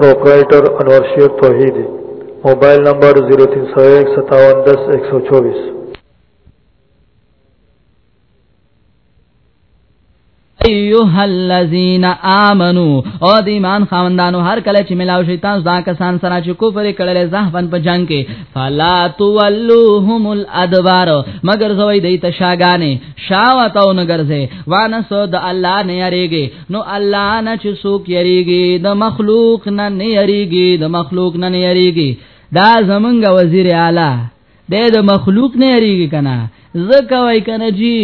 پروپرائیٹر انور شیر توحیدی موبائل نمبر 0301710124 ایها الذین آمنو او د ایمان خواندانو هر کله چې ملاو شي تاسو دا کسان سره چې کفر کړل زهفن په جنگ کې فلا تولوهم الادبار مگر زوی دیت شاګانې شاوتاو نګرځه وانه سو د الله نه یریږي نو الله نه چې څوک یریږي د مخلوق نه نه یریږي د مخلوق نه نه یریږي دا زمونږ وزیر اعلی د د مخلوق نه یریږي کنه زکه وای کنه جی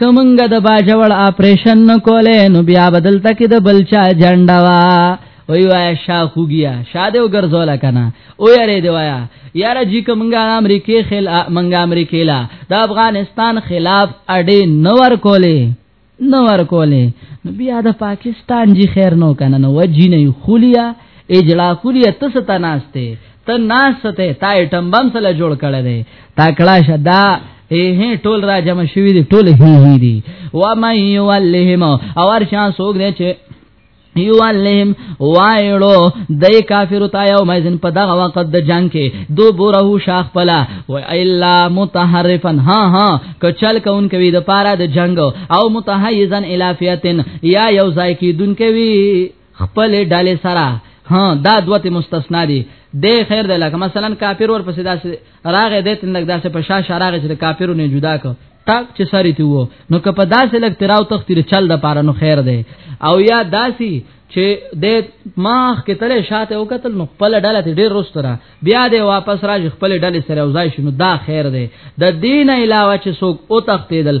کومنګ د باجوړ اپریشن نه کوله نو بیا بدل تک د بلچا جنډا وا وی وای شاخو گیا شاده وګرځول کنه او یاره دی وایا یار جی کومنګ امریکای خل منګ امریکای لا د افغانستان خلاف اډې نور کوله نو ورکولې نو بیا د پاکستان جی خیر نو کنه نو وجی نه خولیا اجلا خولیا تاسو ته ناشته ته ناشته تا ایټم بم سره جوړ کړی دی تا کلا شدا هه ټول را جمع شوی دی ټول هی هی دی و مې ولهم او ارشا سوګ دی چې یوالهم وایړو دای کافر تا یوم ازن په دغه وخت د جنگ کې دو بوره شاخ پلا و الا متحرفا ها ها کچل کون کوي د پاره د جنگ او متحیزن الافیتن یا یو ځای کې دن کوي خپل ډاله سره ها دا دوت مستثنا دي د خیر د لکه مثلا کافر ور پسې داسې راغه دې تندګ داسې په شا شراغه چې کافرو نه جدا کړ تاک چې ساری ته وو نو که په داسې لګ تراو تختیر چل د پاره نو خیر دی او یا داسي چې د ماخ کې تله شاته او قتل نو خپل ډله ته ډیر رستره بیا دې واپس راځي خپل ډله سره وځي شنو دا خیر دی د دین علاوه چې څوک او تختیدل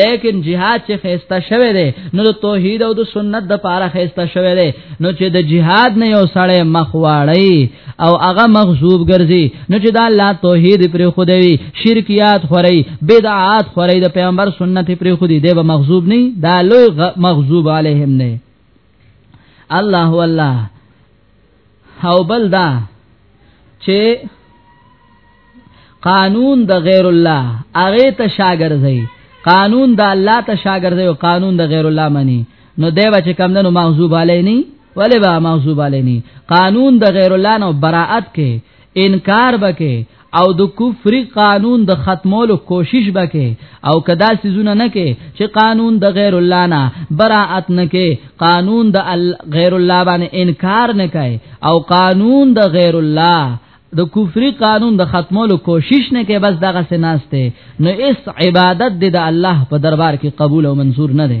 لیکن جهاد چې خيسته شوه دی نو د توحید او د سنت د پاره خيسته شوه دی نو چې د جهاد نه یو سړی مخواړی او هغه مغصوب ګرځي نو چې د الله توحید پر خودوي شرکیات خوري بدعات خوري د پیغمبر سنت پر خودي دی به مغصوب نه دا لوی مغصوب علیهم نه الله والله او بل دا چې قانون د غیر الله هغه ته شاګرځي قانون د الله ته شاګرځي او قانون د غیر الله معنی نو دی بچ کم نه مغضوب علی نه ولی با مغضوب علی نه قانون د غیر الله نو براءت کې انکار بکې او د کفر قانون د ختمولو کوشش بکې او کدا سيزونه نه کې چې قانون د غیر الله نه براءت نه کې قانون د غیر الله باندې انکار نه کوي او قانون د غیر الله د کفر قانون د ختمولو کوشش نه کې بس دغه سناسته نو اس عبادت د الله په دربار کې قبول او منظور نه ده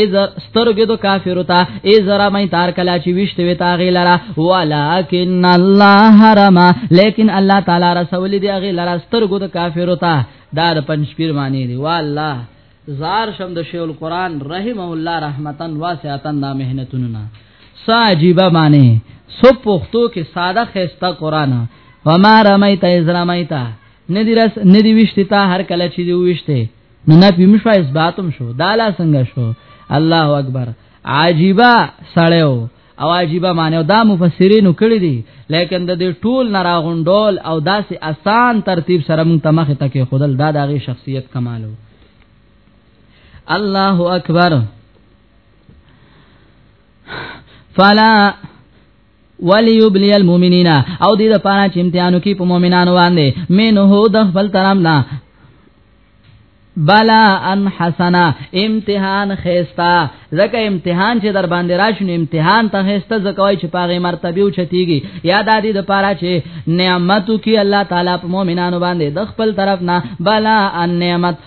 از سترګې دو کافر ته از را مې تار کلا چې وشته وي تاغي لرا ولکن الله حرم لیکن الله تعالی رسول دی هغه لرا سترګو د کافر ته دا د پنځپیر معنی دی والله زار شم د شیخ القران رحمه الله رحمتن واسعتن دا مهنتونه نه ساجيبه معنی سو پختو کې ساده خسته قران وما رمیت از رمیت ندی رس ندی وشتتا هر کله چې دی وشته نو نه پیم شو اثباتم شو دا لا څنګه شو الله اکبر عجیبا سړیو او عجیبا معنی دا مفسرینو کړی دي لیکن د دې ټول نراغونډول او داسې آسان ترتیب سره مونږ تمخه تکي خودل دا دغه شخصیت کمالو الله اکبر فلا وليبلي المؤمنين او دې د پاره چې امتحانو کې په مؤمنانو باندې منه د خپل طرف نه بلا ان حسنا امتحان خيستا زکه امتحان چې در باندې راشن امتحان ته خيستا زکوي چې پاغه مرتبه او چتيږي یا د دې د پاره چې نعمتو کې الله تعالی په مؤمنانو باندې د خپل طرف نه بلا ان نعمت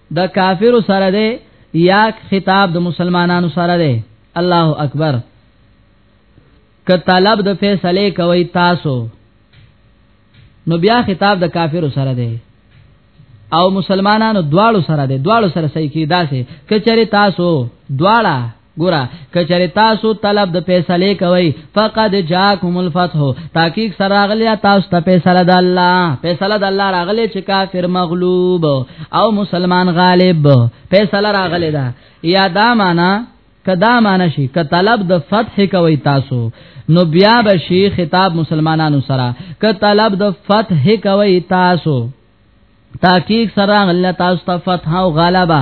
د کافر سره دی یا خطاب د مسلمانانو سره دی الله اکبر که طلب د فیصله کوي تاسو نو بیا خطاب د کافر سره دی او مسلمانانو دواړو سره دی دواړو سره صحیح کی داسې کچره تاسو دواړه ګورا کچری تاسو طلب د فیصله کوي فقد جاءکم الفتح تحقیق سراغلیا تاسو ته فیصله د الله فیصله د الله راغلی چې کافر مغلوب او مسلمان غالب فیصله راغلی دا یا دا معنا کدا معنا شي ک طلب د فتح کوي تاسو نو بیا به شي خطاب مسلمانانو سره ک طلب د فتح کوي تاسو تحقیق سراغلیا تاسو ته فتح او غلبه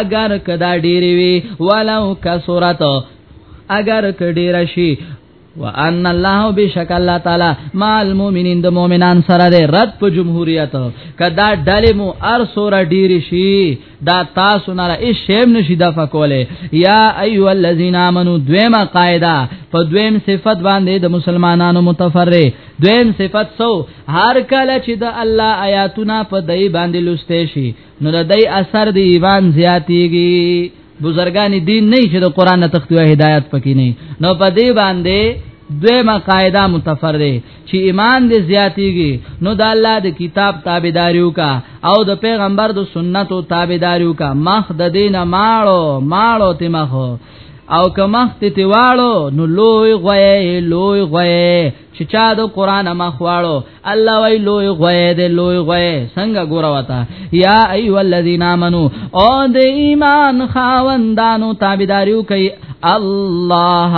اگر کدا ډیری وی ولو کسرت اگر کډیر شي وان الله بشک الله تعالی مع المؤمنین د مؤمنان سره ده رد په جمهوریت کدا ډلې مو ار سور ډیر شي دا تاسو نه هیڅ شیم نشي د فکوله یا ایو الذین امنو دویمه قاعده په دویم صفت باندې د مسلمانانو متفرع دویم صفت سو هر کله چې د الله آیاتونه په دای باندې لسته شي نو د دې اثر دی ایمان زیاتیږي بزرګان دین نه چې د قران نه تختی او هدایت پکې نه نو په دې باندې دویمه قاعده متفر دی چې ایمان دې زیاتیږي نو د الله د کتاب تابعداریو کا او د پیغمبر د سنتو تابعداریو کا مخ د دین ماړو ماړو ته مخ او کمخ ته تیوالو نو لوی غوي لوی غوي چې چا د قران مخ واړو الله وی لوی غوی دې لوی غوی څنګه ګوره وتا یا ایو الذین امنو او د ایمان خاوندانو تابعداریو کوي الله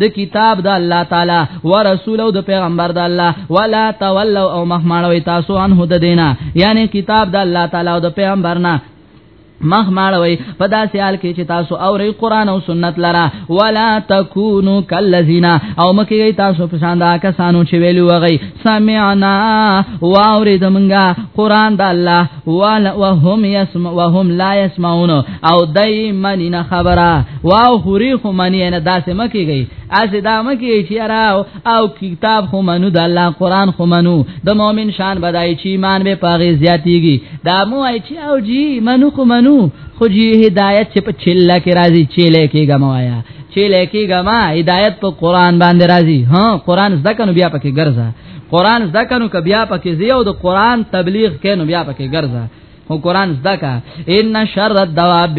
د کتاب د الله تعالی او رسول او د پیغمبر د الله ولا تولوا او مخمانوي تاسو ان هو د دینه یعنی کتاب د الله تعالی او د پیغمبر نه مخ ماړوي په داسې حال کې چې تاسو اوري قران او سنت لرا ولا تکونو کلذین او مکه تاسو په شان دا کسانو چې ویلو وغي سمعنا واوري دمنګه قران د الله ولا وهم يسمع وهم لا يسمعون او دایمن نه خبره واو خوري خو منی نه داسې مکه گئی از دا مکه چې راو او کتاب خو منو د الله قران خو منو د مؤمن شان بدای چې ایمان به پاغه زیاتیږي دا مو ای چې او جی منو خو منو خو جی هدایت چې په چله کې راځي چله کې غموایا چله کې غما هدایت په قران باندې راځي ها قران زده کنو بیا پکې ګرځا قران زده کنو ک بیا پکې زیو د قران تبلیغ کینو بیا پکې ګرځا خو قران زده کا ان شر الدواب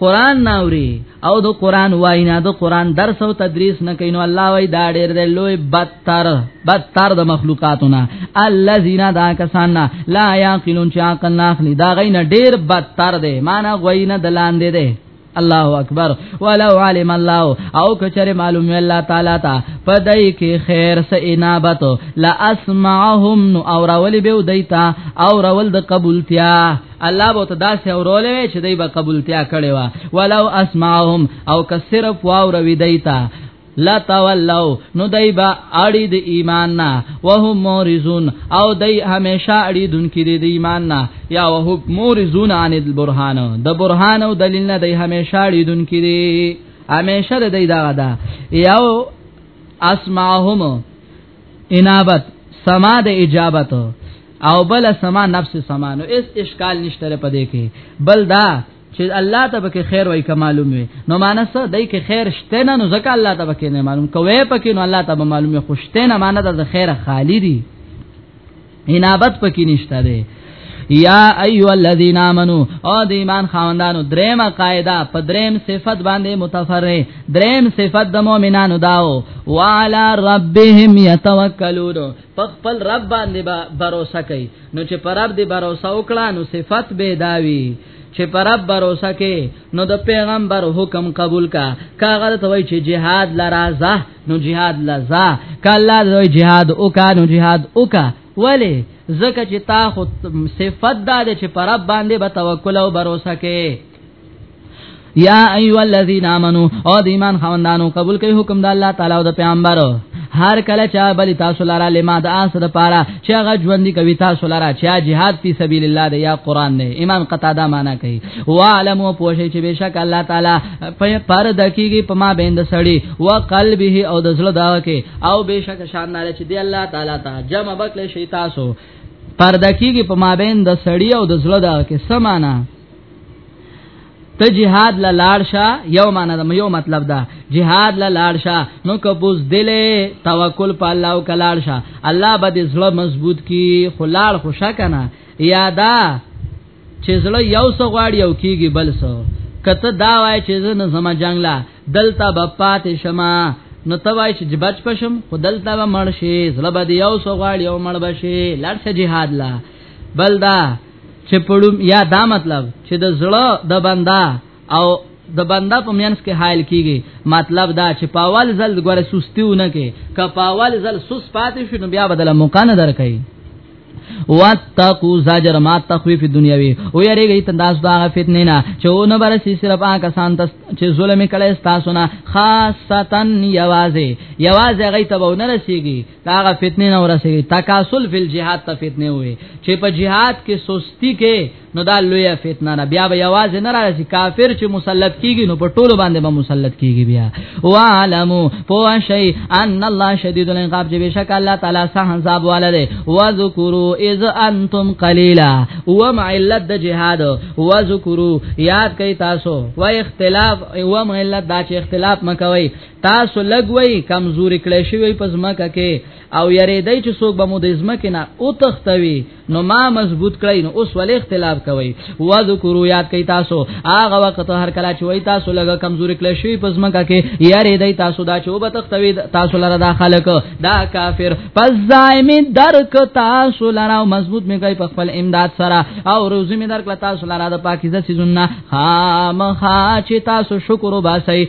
قران ناوري او د قران واینا د قران درس او تدریس نه کینو الله وای دا ډېر دی لوی بدتر بدتر د مخلوقاتونه الذين دا کسان لا یاقلون چې عقل نه اخلي دا غینه ډېر بدتر دی معنی غوینه د لاندې دی الله اکبر ولو علم الله او کچره معلوم الله تعالی تا پدای کې خیر سه انابت لا اسمعهم نو اور ول به دیتا اور ول د قبولتیا الله به ته داسې اورولې چې دای به قبولتیا کړي وا ولو اسمعهم او کثر فواور وی دیتا لا تولوا نو دای با اړی د ایمان نه وهم مورزون او دای همیشه اړی دن کې د ایمان نه یا وهم مورزون عن البرهان د برهان او دلیل نه دای همیشه اړی دن کې دی همیشه د دای دا دا یو اسمعهم انابت سما د اجابت او بل سما نفس سما نو اس اشکال نشته په دې کې بل دا چې الله ته به خیر وای که معلوم وي نو مانس دای کې خیر شته نه نو ځکه الله ته به نه معلوم کوي پکې نو الله ته به معلومه خوشته نه مانه د خیر خالی دی انابت پکې نشته ده یا ایو الذین آمنو او د ایمان خاوندانو دریم قاعده په دریم صفت باندې متفرع دریم صفت د مؤمنانو داو وعلى ربهم يتوکلون په خپل رب باندې با باور کوي نو چې پر رب دې باور وکړه نو صفت به داوي چې پر رب باور وکړي نو د پیغمبر حکم قبول کا کاغه ته وای چې jihad لرازه نو جهاد لزا کله دوی جهاد او کا نو جهاد او کا ولی زکه چې تا خو صفت دا ده چې پر رب باندې به توکل او باور وکې یا ایو الذین آمنو او د ایمان خوندانو قبول کوي حکم د الله تعالی او د پیغمبر هر کله چا بل تاسو لاره لما د اس د پاره چې هغه ژوند کوي تاسو لاره چې جهاد فی سبیل الله دی یا قران نه ایمان قطاده معنا کوي وعلمو پوښی چې بشک الله تعالی په پار دکیږي په ما بیند سړی او قلبه او د زړه دا کې او بشک شاندار چې دی الله تعالی ته جمع بکله شي تاسو پر دکیږي په ما بیند سړی او د زړه دا کې سمانا ته جهاد لا لاړ شه یو معنا د یو مطلب دا جهاد لا لاړ شه نو کبوز دلې توکل په الله او کلاړ شه الله به دې زړه مضبوط کی خلاړ خوشا کنه یادا چې زړه یو څه غواړي او کیږي بل څه کته دا وای چې زه نه زما جنگ لا دلته به پاتې شمه نو ته وای چې بچ پشم خو دلته به مړ شي زړه به یو څه غواړي او مړ بشي لړ شه jihad لا بل دا چې پړم یا دا مطلب چې د زړه د بندا او د بندا په مینس کې حائل کیږي مطلب دا چې پاوال زل غره سستیونه کې ک پاوال زل سس پاتې شنو بیا بدله مکان درکې واتقوا زجر ما تخویف دنیاوی او یریږي تنداس دا فتنه نه چونه برسي صرف آ کسان ته چې ظلم کړي تاسو نه خاصتا یوازې یوازې غي ته ونه رسیږي دا غ فتنه نه ورسیږي تکاسل فل جهاد ته فتنه وي چې په جهاد کې سستی کې نو دا لوی فتنه نه بیا به आवाज نه راځي کافر چې مسلط کیږي نو په ټولو باندې به مسلط کیږي بیا وعلمو پوه شي ان الله شدید العقاب چې بشک الله تعالی سه حساب والده وذکرو اذ انتم قلیلا وم علت د جهاد وذکرو یاد کئ تاسو و اختلاف وم علت دا چې اختلاف مکوي تاسو لګوي کمزوري کړی شوی پس مکه کې او یریدای چې څوک به مو د ځمکې نه او تختوي نو ما مضبوط کړی نو اوس ولې اختلاف کوي وذکروا یاد کوي تاسو هغه وخت هر کله چې وای تاسو لګ کمزوري کله شي په ځمکه کې یریدای تاسو دا چې وب تختوي تاسو لره دا خلک دا کافر پس زایم درک تاسو لره مضبوط می کوي په خپل امداد سره او روزي می درک تاسو لره د پاکیزه سيزونه خامخا چې تاسو شکر وباسي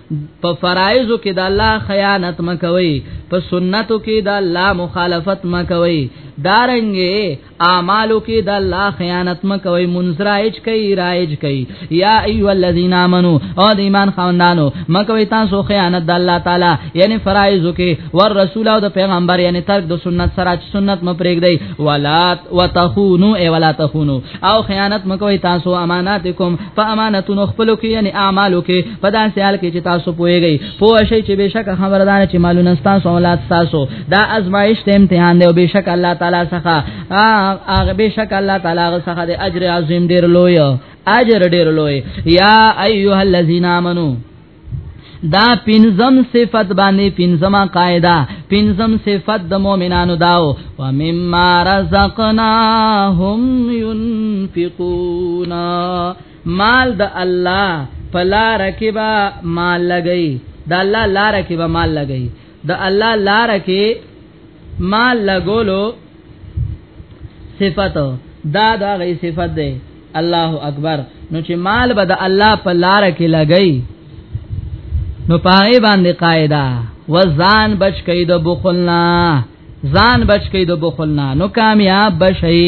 په فرایضو کې د الله خیانت مکوي په سنتو کې د الله مخالفت مکوي دارنګي اعمالو کې د الله خیانت مکوي منزرایج کوي رایج کوي یا ایو الذین آمنو او د ایمان خوندانو مکوي تاسو خیانت د الله تعالی یعنی فرایضو کې ور رسول او د پیغمبر یعنی ترک د سنت سره سنت م پرېګ دی ولات وتخونو ای ولا تخونو او خیانت مکوي تاسو اماناتکم په امانتونو خپلو کې یعنی اعمالو کې په داسې حال کې چې تاسو پوهیږئ پوه شئ چې بشک خبردار چې مالونه تاسو اولاد تاسو دا ازمایش ته امتحان دی او بشک الله تعالی څخه هغه بشک الله تعالی څخه د اجر عظیم ډیر لوی اجر ډیر لوی یا ایها الذین آمنو دا پنزم صفت باندې پنزمه قاعده پنزم صفت د مؤمنانو داو و مما رزقناهم ينفقون مال د الله په لار کې به مال لګي د الله لار کې به مال لګي د الله لار کې مال لګولو صفت دا دا غي صفت ده الله اکبر نو چې مال به د الله په لار کې لګي نو پای باندې قاعده وزان بچ کید بخلنا ځان بچ کئ د بخل نه نو کامیاب بشئ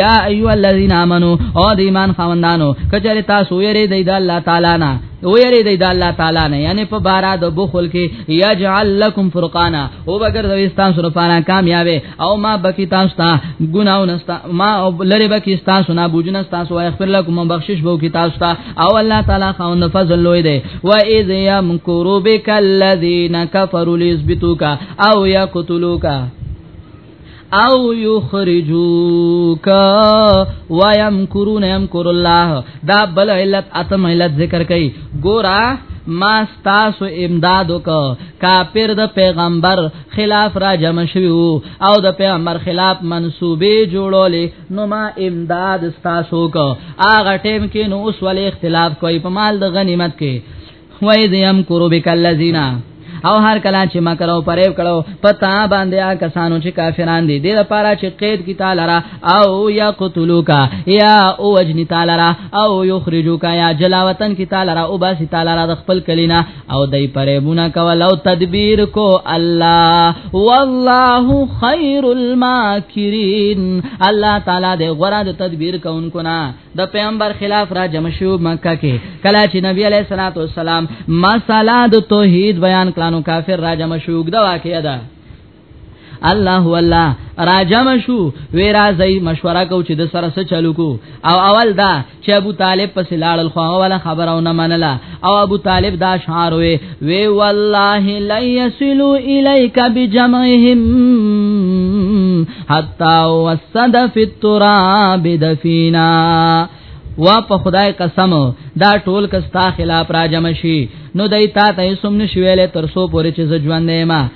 یا ایو الذین آمنو او د ایمان خوندانو کچره تاسو یری د الله تعالی نه ویری د الله تعالی نه یعنی په بارا د بخل کې یجعل لكم فرقانا او بغیر د استان سره پانا کامیاب او ما بکی تاسو ته ګناونه ما لری بکی تاسو نه بوجنه تاسو او اغفر لكم بخشش بو کی تاسو ته او الله تعالی خوند فضل لوی دی و اذ یمکروا بک الذین کفروا لیثبتوک او یقتلوک او یخرجوک ويمکرون یمکر الله دا بل علت اتم علت ذکر کئ ګورا ما ستاسو امداد وک کافر د پیغمبر خلاف را جمع شوی او د پیغمبر خلاف منسوبې جوړولې نو ما امداد ستاسو کو هغه ټیم کې نو اوس ولې اختلاف کوي په مال د غنیمت کې وای زم کرو بک الذین او هر کله چې مکر او پریب کړو پتا باندې آ کسانو چې کافران دي د لپاره چې قید کی تعالی را او یا قتلوک یا او وجنی تعالی را او یخرجوک یا جلاوطن کی تعالی را او باسی تعالی را د خپل کلینا او دای پرېبونه کول او تدبیر کو الله والله خیر الماکرین الله تعالی دې غره د تدبیر کوونکو نه د پیغمبر خلاف را جمع شو مکه کې کله چې نبی علیہ الصلوۃ والسلام مساله د توحید بیان کړهنو کافر را جمع شو د واقعیا ده الله والله راجم شو وی راځي مشوره کو چې د سره سره چلو کو او اول دا چې ابو طالب پس لاړل خو ولا خبره نه منله او ابو طالب دا شعار وی وی والله لا يسلو اليك بجمعهم حتا وسد في التراب دفینا وا په خدای قسم دا ټول کستا خلاف راجم شي نو دای تا ته سم نشویل تر سو پورې چې ژوند ما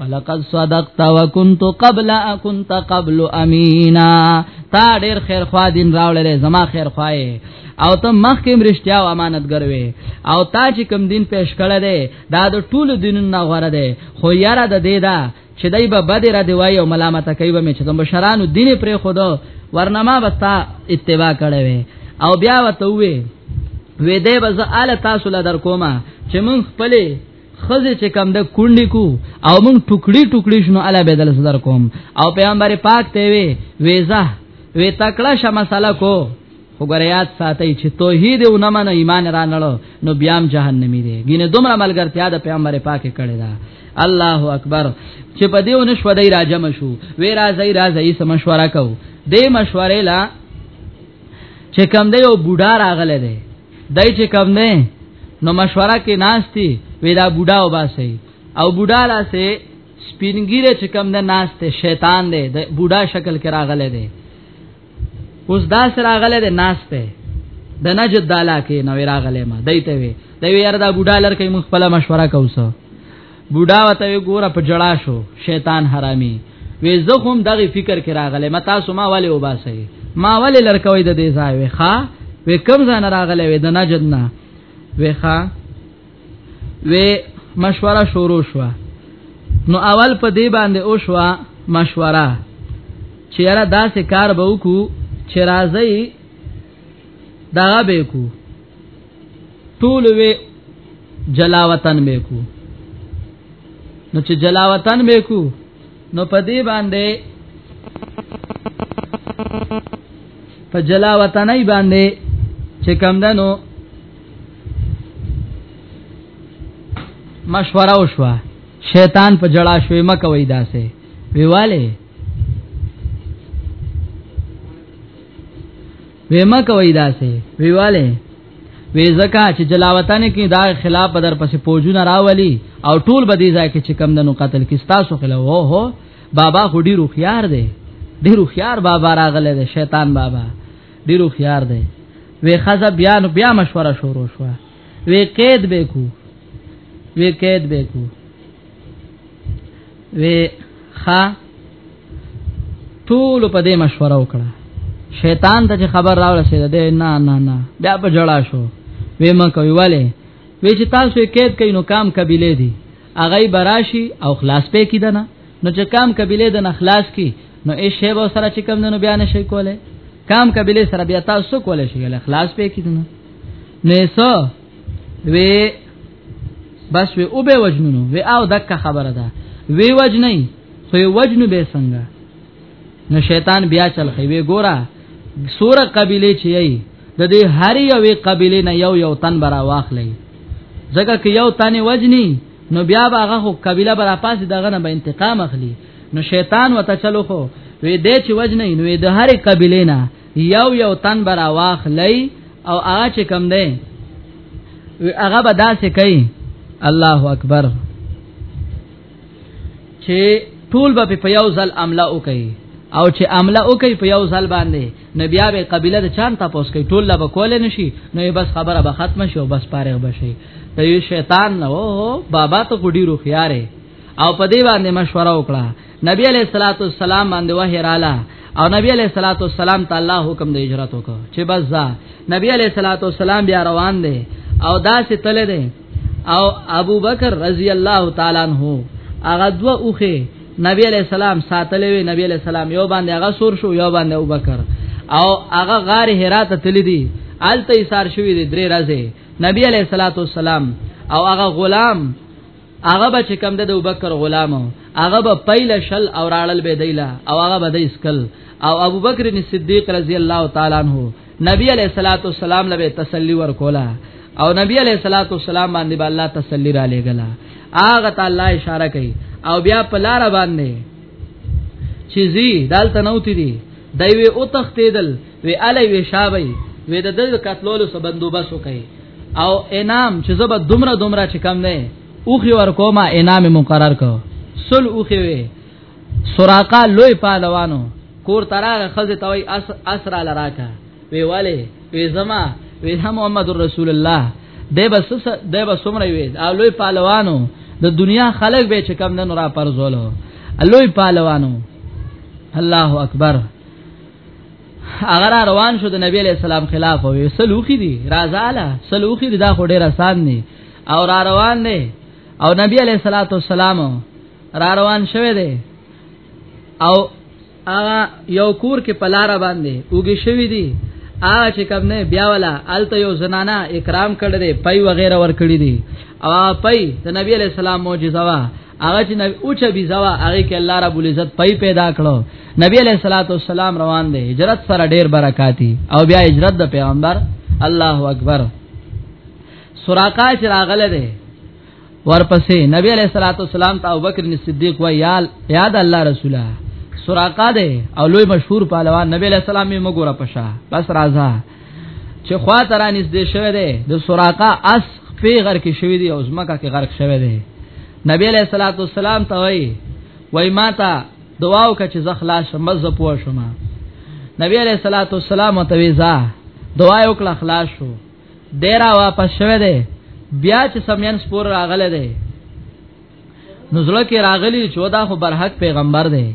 ولقد صدقت وكنت قبل اكنت قبل امينا تا ډېر خیر خوا دین راولې زما خیر خوای او ته مخکې مرشتیا او امانتګر وې او تا چې کوم دین پیش کړی دی دا د ټولو دینونو نه غوړه دی خو یاره د دې دا چې دای به بد را دی وای او ملامت کوي به مې چې د بشرانو دین پرې خود ورنما بستا اتباع کړی وې او بیا وته وې وې دې بز ال تاسو لدر کومه چې مونږ خپلې خزه چې کم د کونډې کو او مونږ ټوکړي ټوکړي شنو الا بدل صدر کوم او پیغمبر پاک ته وی ویزه وی تکړه ش مساله کو وګریات ساتي چې توحید او نه من ایمان را نړو نو بیام جهنمی دی ګینه دومره ملګرتیا د پیغمبر پاک کړي دا الله اکبر چې په دیو نشو دای راجم شو وی راځي راځي سم مشوره کو دې مشوره لا چې کم دی یو بوډا راغله دی دای چې کم نه نو مشوره کې ناشتي ودا بوډا وباسي او بوډا لاسه سپینګیره چې کم نه ناشته شیطان دی د بوډا شکل کې راغله دی اوس دا سره راغله دی ناشته د نجد دالا کې نو راغله ما دایته وی دوی یار دا بوډا لر کې مخ په مشوره کوسه بوډا وته ګوره په جړا شو شیطان حرامي وې زه هم دغه فکر کې راغله متا سما والے وباسي ما والے لړکوي د دې ځای وې ښا وې کم ځان راغله وې د نجد نه وې ښا وې مشوره شروع شو نو اول په دې باندې او شو مشوره چې را داسې کار به وکړو چې راځي دا به کو ټول وی جلا وطن مې کو نو چې جلا وطن مې کو نو په دې باندې په جلا وطنۍ باندې چې کم دنو مشوره وشوه شیطان په جړا شوې مکه وای داسې ویواله وې ما کوي داسې ویواله وې زکه چې جلاوطن کې دا خلاف بدر پسې پوجونه راولي او ټول به دې ځای کې چې کم دنو قتل کې تاسو خلاف وو هو بابا خو ډیرو خيار دی ډیرو خيار بابا راغله دی شیطان بابا ډیرو خيار دی وې خزه بیا نو بیا مشوره شروع شو وې قید به کو وې قید به کو وې خا ټول په دې مشوره وکړه شیطان ته خبر راوړل سي ده نه نه نه بیا په جړا شو وې ما کوي والے وې چې تاسو یې کېد کین نو کام قبيله دي اغه براشي او خلاص پې کیده نه نو چې کام قبيله ده نه خلاص کی نو ای شی به سره چې کم نه بیا نشي کوله کام قبيله سره بیا تاسو کوله شي خلاص پې کیده نه نه وی بس وی او به وجنونو وی او دک خبره ده وی وجنی خو وجنو به څنګه نو شیطان بیا چل خی وی ګورا سوره قبیله چی ای د دې هر یوې قبیله نه یو یو تن برا واخلې ځکه که یو تن وجنی نو بیا به هغه خو قبیله برا پاسې دغه نه به انتقام اخلي نو شیطان وته چلو خو وی دې چې وجنی نو د هر قبیله نه یو یو تن برا واخلی او هغه چې کم دی هغه به داسې کوي الله اکبر چې ټول به په یو ځل عمله وکړي او چې عمله وکړي په یو ځل باندې نبي به قبيله د چان تاسو کوي ټول لا به کول نه شي نو بس خبره به ختم شي او بس فارغ بشي ته یو شیطان نه وو بابا ته ګډي روخياره او په دې باندې مشوره وکړه نبی علیہ الصلوۃ والسلام باندې وحی رااله او نبی علیہ الصلوۃ والسلام تعالی حکم د هجرت وکړ چې بس ځه نبی علیہ الصلوۃ والسلام بیا روان دی او داسې تل دی او ابو بکر رضی الله تعالی عنہ هغه دوه اوخه نبی علیہ السلام ساتلې وی نبی علیہ السلام یو باندې هغه سور شو یو باندې ابو بکر او هغه غار هرات تل دی الته ایثار شوې درې راځي نبی علیہ الصلوۃ والسلام او هغه غلام هغه به چې کم د ابو بکر غلام هغه به پیل شل او راړل به دیلا او هغه به د اسکل او ابو بکر صدیق رضی الله تعالی عنہ نبی علیہ الصلوۃ والسلام لبه تسلی ورکولا او نبی علیہ الصلوۃ والسلام باندې با الله تسلی را لګلا هغه تعالی اشاره کوي او بیا په لار باندې چیزی دالته نوتی دی دوی او تختیدل وی الی وی شابه وی د دې قتلولو سره بندوبس وکي او انعام چې زبر دومره دومره چې کم نه اوخي ورکوما انعام مقرر کو سل اوخي وی سراقه لوی پهلوانو کور تراغه خزه توي اسرا لراکا وی والي وی زما وی محمد رسول الله دی بس دی بس سمره وی او لوی پهلوانو د دنیا خلک به چې کم نه را پرزولو لوی پهلوانو الله اکبر اگر روان شو د نبی علیہ السلام خلاف وي سلوخي دي رازاله سلوخي دا خو ډیر آسان دي او را روان دي او نبی علیہ الصلوۃ والسلام را روان شوه دي او هغه یو کور کې پلار باندې وګي شوی دي هغه چې کوم نه بیا ولا الته یو زنانه اکرام کړی دی پي وغیرہ ور کړی دی او پي د نبی علی السلام معجزه وا هغه چې نبی اوچ بي زوا هغه کې الله رب العزت پي پیدا کړو نبی عليه الصلاه والسلام روان دي هجرت سره ډېر برکاتی او بیا هجرت د پیغمبر الله اکبر سراقه چې راغله ده ورپسې نبی عليه الصلاه والسلام ته ابوبکر صدیق و یال یاد الله رسوله سراقه ده او لوی مشهور پهلوان نبی عليه السلام یې مګوره پشا بس راځه چې خوا تر نږدې شوه دی د سراقه اس په غر کې شوی دی او زمکه کې غرق شوی دی نبی علیہ الصلوۃ والسلام ته وای وای ماته دعا وکړه چې زخلا شمز پوه شم نبی علیہ الصلوۃ والسلام ته ویزا دعا وکړه خلاص شو ډیر واپس شوه دی بیا چې سمین سپور راغله دی نزله کې راغلی چې دا خو برحق پیغمبر دی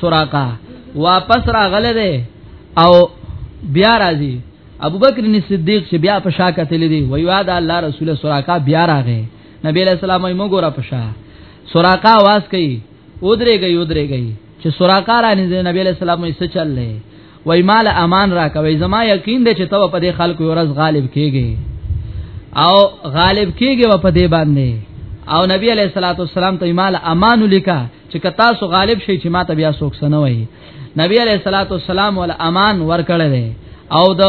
سراقه واپس راغله دی او بیا راځي ابوبکر صدیق چې بیا په شا کتل دي وی وا دا الله رسول سراقه بیا راغی نبی علیہ السلام یې موږ را پښا سراقه आवाज کوي اودرې گئی اودرې گئی چې سراقه را نږدې نبی علیہ السلام یې څه چل لې وای مال امان را کوي زما یقین دی چې تو په دې خلکو ورځ غالب کیږي او غالب کیږي و په دې باندې او نبی علیہ الصلوۃ والسلام ته مال امان لیکا چې کتا سو غالب شي چې ما ته بیا سوک سنوي نبی علیہ الصلوۃ والسلام ول امان ورکړل او د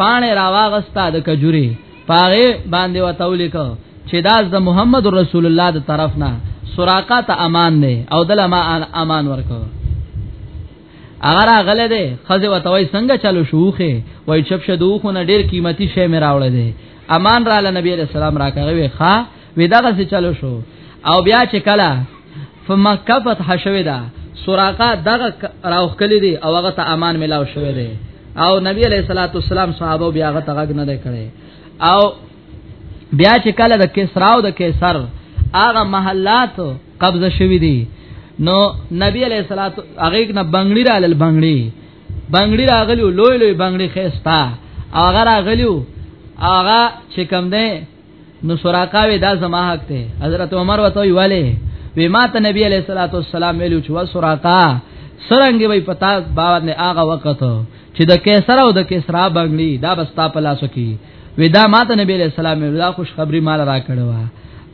پانه راواغستا د کجوري پاره باندې وتول کو چې دا د محمد رسول الله د طرف نه سراقه ته امان نه او دلما امان ورکو اگر غله ده خزه وتوي څنګه چالو شوخه وای چپ شدو خو نه ډیر قیمتي شی مې راوړل دي امان را ل نبی رسول الله راکغه وی ښا وی دغه څه چالو شو او بیا چې کله فمکه فتح شوه دا سراقه دغه راوخ کلی دي او هغه ته امان ملاو شوه دي او نبی علیہ الصلوۃ والسلام صحابه بیا هغه تغګ نه کړي او بیا چې کله د کسرا او د قیصر هغه محلات قبضه شوی دی نو نبی علیہ الصلوۃ هغه نه بنگړی را لل بنگړی بنگړی راغلی لوی لوی بنگړی خيستا هغه راغلی هغه چې کوم دی نو سراقاوی دا زما حق ته حضرت عمر وته ویواله وی ما ته نبی علیہ الصلوۃ والسلام ویلو چې وسراقا سرنګ وی پتا باور نه هغه وخت چې د کیسرا او د کیسرا بنگړی دا بستا پلاسو کی ودا ماته نبی علیہ السلام دا خوش خبری مال را کړو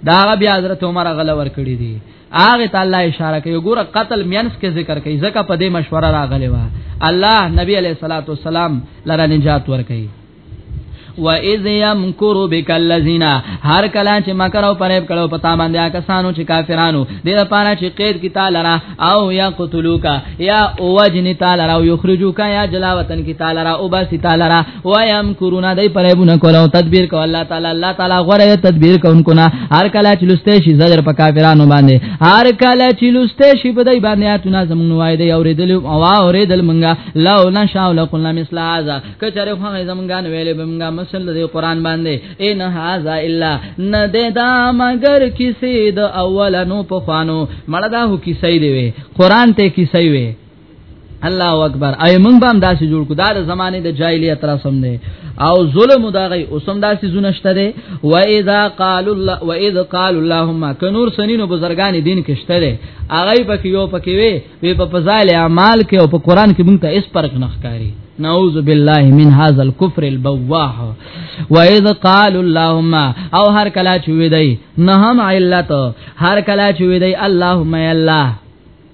دا بیا حضرت عمر غل ور کړی دی هغه تعالی اشاره کوي ګوره قتل مینس کې ذکر کوي ځکه په دې مشوره راغلی و الله نبی علیہ الصلوۃ والسلام لره نجات ور کوي و اذ یمکر بک الذین هر کله چې مکر او پریب کړو پتا باندې کسانو چې کافرانو دې لپاره چې قید کی تعالی را او یا قتلوکا یا اوجن تعالی را او یخرجوکا یا جلاوطن کی تعالی را او بس تعالی را وایم کورونا دای پرېبونه کول او تدبیر کو الله تعالی الله تعالی غره تدبیر کوونکو نه هر کله چې لسته شي زجر په کافرانو باندې هر کله چې لسته شي په دای باندې اتونه زمونږ وای دی اوریدل او اوریدل مونږه لو نشاء لقلنا مثل هذا کچره خو زمونږ نه ویلې بمږه مسل دی قران باندې ان هاذا الا نه ده دا مگر کسی د اولنو په خوانو مړه دا هو کیسې دی وی قران ته کیسې وی الله اکبر اي مونږ به هم داسې جوړ کو دا د زمانه د جاهلیت رسم نه او ظلم دا غي اوسم داسې زونشته ده و اذا قال الله و اذ قال اللهم کنور سنینو بزرګان دین کې شته ده اغه پکې یو پکې وي وی په فضایل اعمال کې او په قران کې مونږ ته اس فرق نخکاری نعوذ بالله من هذا الكفر البواح واذ قال اللهم او هر کلا چوي دی نه هم علت هر کلا چوي دی اللهم الله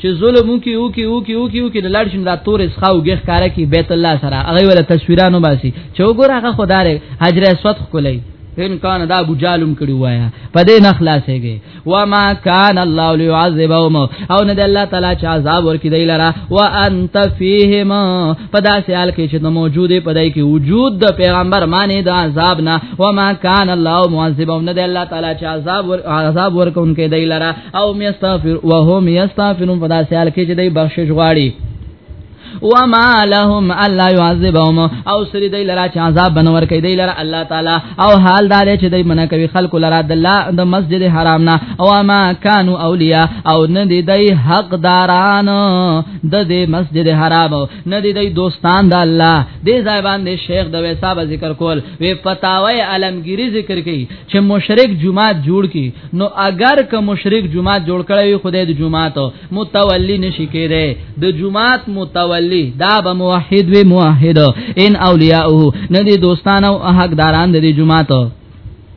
چې ظلم وکي وکي وکي وکي وکي د لاړ شم دا تور اسخاو ګخ کار کوي بیت الله سره هغه ول تصویرانو باسي چې وګوره هغه خدای حجر اسود خلای ان کان دا ابو جالم کړي وایا په دې نخلاصيږي و ما کان الله ليعذبهم او نه د الله تعالی چې عذاب ورکړي دی لره وانت فيهم په داسې حال کې چې موجوده پدای کې وجود د پیغمبر معنی د عذاب نه و ما کان الله معذبهم نه د الله تعالی چې عذاب ور عذاب ورکونکي دی لره او مستغفر وهم یستغفرون په داسې حال کې چې دوی بخشش غواړي وما لهم الا يعذبهم او سری دی لرا چې عذاب بنور کوي دی لرا الله تعالی او حال دار چې دی منه کوي خلق لرا د الله د مسجد حرام نه او ما كانوا اولیاء او نه دی دی حق داران د دې مسجد حرام نه دی دی دوستان د الله دې ځای باندې شیخ د ویسا ذکر کول وی پتاوی علمگیری ذکر کوي چې مشرک جمعه جوړ کی نو اگر که مشرک جماعت جوړ کړی وي خدای د جماعت متولی نشي کېده د جماعت متولی دا به موحد وي موحد ان اولیاءه نه دي دوستان او حقداران د جماعت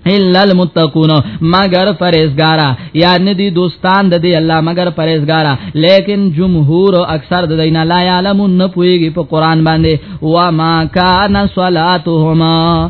الا المتقون مگر پرهیزګارا یا ندی دوستان د دی الله مگر پرهیزګارا لیکن جمهور او اکثر د دینه لا علمون نه پويږي په قران باندې وا ما کان صلاتهما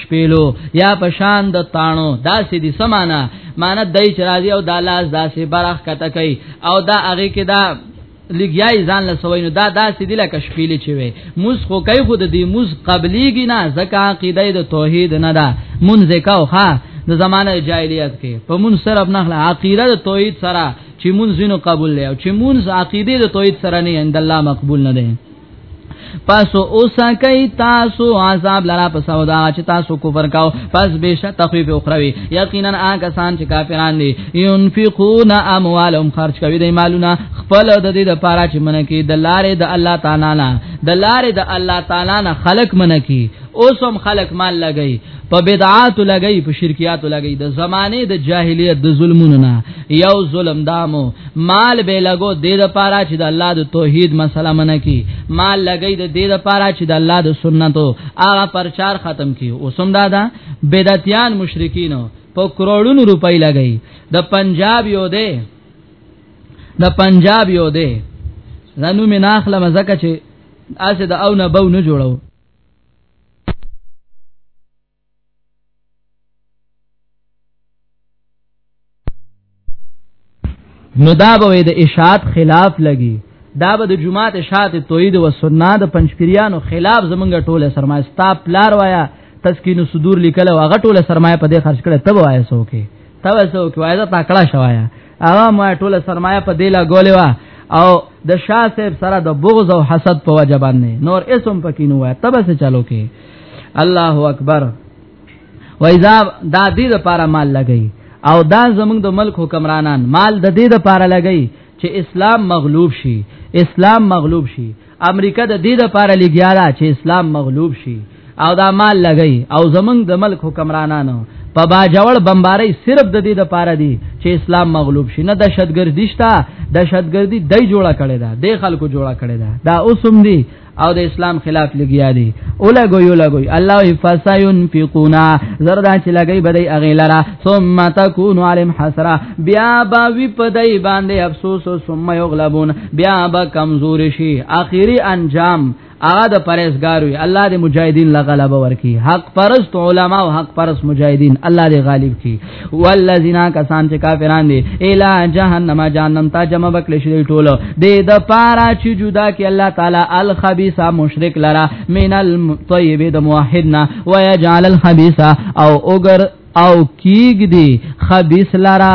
شپېلو یا پشان د تانو داسې دي سمانا مان دای چې راځي او د لاس داسې برخ کته کوي او دا هغه کې دا لګیای ځان له سوینو دا داسې دی لکه شپېلې چې وي موس خو کوي خود دې موس قبليږي نه ځکه عقیده د توحید نه ده مونږ زکاو ها د زمانه جاهلیت کې په مون سره نه خلا عقیده د توحید سره چې مون زینو قبول لې او چې مون عقیده د توحید سره نه اند الله مقبول نه ده پس اوسا کوي تاسو عذاب لرا په سودا چې تاسو کفر کاو پس بهشه تخفیف اخروی یقینا هغه سان چې کافران دي ينفقون اموالهم خرج کوي د مالونه خپل د دې لپاره چې منکه د لارې د الله تعالی نه د لارې د الله تعالی نه خلق منکه اوسم خلق مال لګي په بدعات لګی په شرکیات لګی د زمانه د جاهلیت د ظلمونو نه یو ظلم دامو مال به لګو د دې لپاره چې د الله د توحید مسله منه کی مال لګی د دې لپاره چې د الله د سنتو هغه پرچار ختم کی اوسم دادا بدعتیان مشرکین په کروڑونو روپۍ لګی د پنجاب یو دی د پنجاب یو دی زنو میناخله مزکه چې اسه د او نه بو نه جوړو نو دا به د اشاعت خلاف لګي دا به د جماعت اشاعت توحید او سنت د پنځپیرانو خلاف زمونږ ټوله سرمایه ستا پلار وایا تسکین صدور لیکل او هغه ټوله سرمایه په دې خرج کړه تب وایا سو کې تب وایا سو کې وایا تا کړه شوایا هغه ما ټوله سرمایه په دیلا ګولې وا او د شاه صاحب سره د بغض او حسد په وجه باندې نور اسم پکې نو وای تبه سه چالو کې الله اکبر وایذا دا دې د پاره مال لګی او دا زمنګ د ملک حکمرانان مال د دې د پاره لګی چې اسلام مغلوب شي اسلام مغلوب شي امریکا د دې لپاره لګیا ده چې اسلام مغلوب شي او دا مال لګي او زمنګ د ملک حکمرانانو په باجوړ بمباري صرف د دې لپاره دي چې اسلام مغلوب شي نه دهشتګردي شته دهشتګردي دای جوړه کړي ده د خلکو جوړه کړي ده دا اوسم دي او د اسلام خلاف لګیا دي اوله ګوي اوله ګوي الله فسايون فيقونا زردا چې لګي بدای اغه لرا ثم تكون علم حسرا بیا با وی پدای باندې افسوس ثم یغلبون بیا به کمزور شي اخیری انجام هغه د پرهیزګاروي الله دې مجاهدین لا غلبه ورکي حق پرست علما او حق پرست مجاهدین الله دې غالب کړي والذین کسان چې کافران دي الی جهنم جهنم ته جمع بکلی شي ټول دې د پارا چې جدا کې الله تعالی الخبيث مشرک لرا من الطيب د موحدنا ويجعل الخبيث او اوګر او کیګ دی خبيث لرا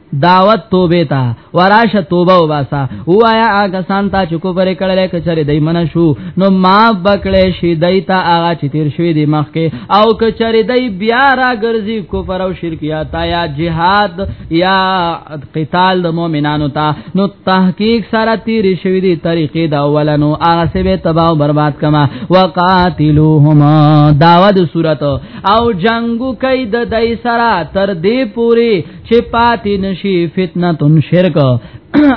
دعوت توبه تا وراشه توبه وباسا وایا هغه سانتا چې کو پرې کړل کچره دای من شو نو ما بکړې شي دای تا هغه چې تیر شوی دی مخکې او کچره دای بیا را ګرځي کو پر او شرکیات یا جهاد یا قتال د مؤمنانو تا نو تحقیق سره تیر شوی دی طریقې دا اولنو هغه سه به تباہ او برباد کما وقاتلوهما داود صورت او جنگو کید دای سره تر دې پوری چې پاتې نشي فتنه تن شرک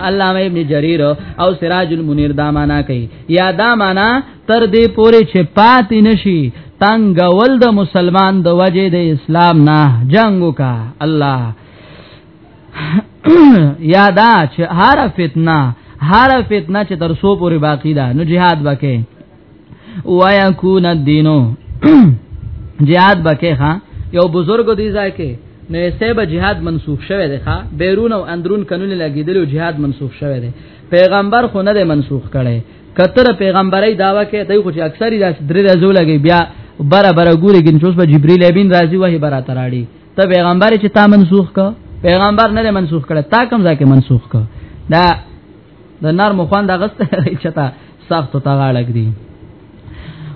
علامه ابن جرير او سراج المنير دا معنا کوي یا دا معنا تر دې پورې چې پاتې نشي تنگول د مسلمان د وجه د اسلام نه جنگو کا الله یا دا چې هر فتنه هر فتنه چې تر سو پورې باقی ده نو jihad وکې ويكون الدين جهاد بکه ها یو بزرګ دی ځای کې نو سیب جهاد منسوخ شوه دی ښا بیرون او اندرون قانون لګیدل او جهاد منسوخ شوه دی پیغمبر خو نه دی منسوخ کړي کتر پیغمبري داوا کوي دوی خو چې اکثری داس درې راځو لګي بیا بره بره ګوري ګن چې اوس به جبرئیل امین راځي وه بره تراړي ته پیغمبر چې تا منسوخ کا پیغمبر نه منسوخ کړه تا کوم ځکه منسوخ کا دا د نار مخوان د غست چتا سخت تا غاړه کړی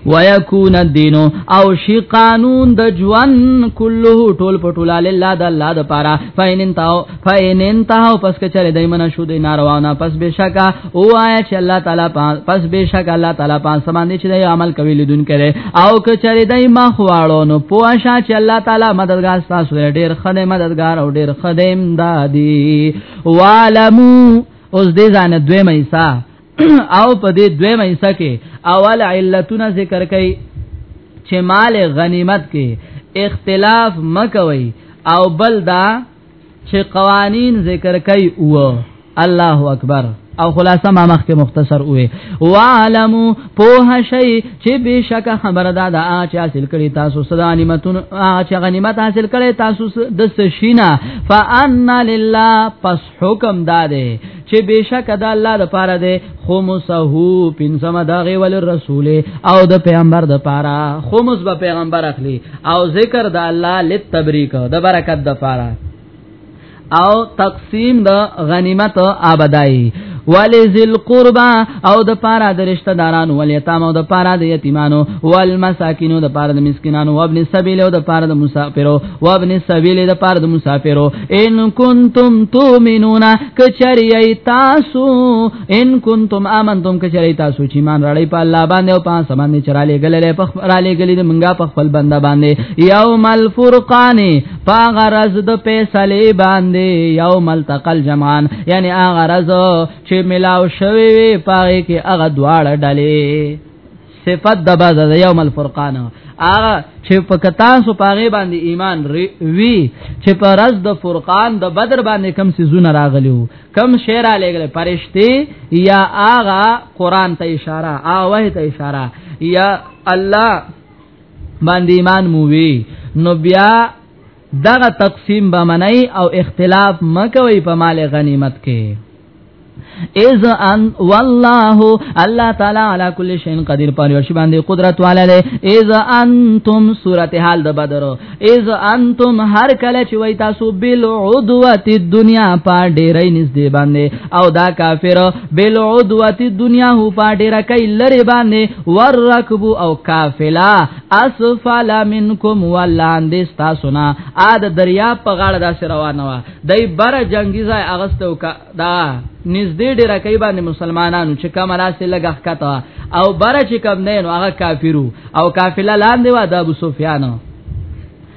ويكون الدين او شي قانون د ژوند كله ټول پټول لله د الله د پاره فین انتهو فین انتهو پس کچره دایمن شو د نارواونه پس بشکا او آیا چې الله تعالی پس بشکا الله تعالی پان سمان دي چې عمل کوي لدون کړي او کچره دای ما خواړو نو پوښا چې الله تعالی مددگار تاسو ډیر خدای مددگار او ډیر خدای امدادي والمو اوس دې ځان دوی مېسا او په دې دوی مېسا کې اول علتونه ذکر کړي چې مال غنیمت کې اختلاف مکوي او بل دا چې قوانین ذکر کړي او الله اکبر او خلاصه ما مخکې مختصر وې وعلمو پوه شئ چې بشک خبره دا ده چې حاصل کړي تاسو صدا نعمتون چې غنیمت حاصل کړي تاسو د سشینا فان لله پس حکم دا ده چې بشک دا الله د پاره ده خمسه پنځم دغه ول رسول او د پیغمبر د پاره خمس به پیغمبر اخلي او ذکر د الله لتبریک د برکت د پاره او تقسیم د غنیمت آبادای ولذل قربا او د پارا د رشتہ دارانو ولیتام او د پارا د یتیمانو والمساکینو د پارا د مسکینانو او ابن سبیل او د پارا د مسافرو او ابن سبیل د پارا د مسافرو ان کنتم تؤمنون کچری تاسو ان کنتم امنتم کچری تاسو چې مان راړی په الله باندې او په سامان چرالې غلې په خپل غلې د منګه په خپل بنده باندې یوم الفرقان پاغه رز د پیسلې باندې یو ملتقل جمعان یعنی هغه رز چې ملاو شوی وي پاره کې هغه دواړه ډلې صفت د باز د یوم الفرقان هغه چې په کتان سو پاره باندې ایمان وی چې پر رز د فرقان د بدر باندې کم سي زونه راغلیو کم شعر لګل پرشتي یا هغه قران ته اشاره او وه ته اشاره یا الله باندې ایمان مو وی نو بیا دغه تقسیم به منئ او اختلاف مکوئ په مال غنیمت کې اذ ان والله الله تعالی علی کل شیء قدیر پر یوش باندې قدرت والا دی اذ انتم سورته حال د بدر اذ انتم هر کله چې وای تاسو بل عدوت دنیا په ډیرې نږدې باندې او دا کافر بل عدوت دنیا هو په ډیره کای لری باندې ورکب او کافلا اسفل منکم ولاندې تاسو نه ا د دریا په غاړه داسې روانه و دای بر جنگي ځای اغستو کا دا نږدې ډیر کوي باندې مسلمانانو چې کوم راسه لګخ کته او بر چې کوم نه نو هغه کافرو او کافلا لاندې و د ابو سفیان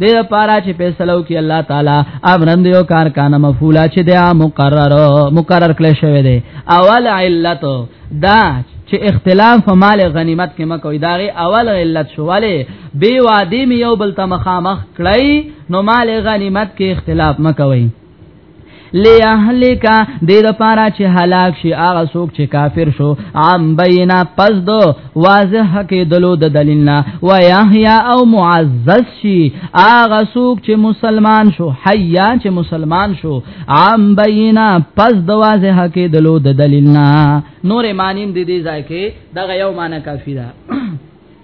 دې لپاره چې فیصلو کې الله تعالی امرند یو کار کانه مفعولا چې دا مقرر مقرر کړی شوی دی اول علت دا چې اختلاف په مال غنیمت کې مکوې داغه اول علت شواله بی وادی می یو بل ته مخامخ کړی نو مال غنیمت کې اختلاف مکوې لیهلک دې د پاره چې هلاک شي هغه څوک چې کافر شو عام بینا پس دو واضح کې دلو د دلیل نه و یحیا او معزز شي هغه څوک چې مسلمان شو حیا چې مسلمان شو عام بینا پس دو واضح کې دلو د دلیل نه نور مانیم دې دې ځای کې دغه یو معنی کافی ده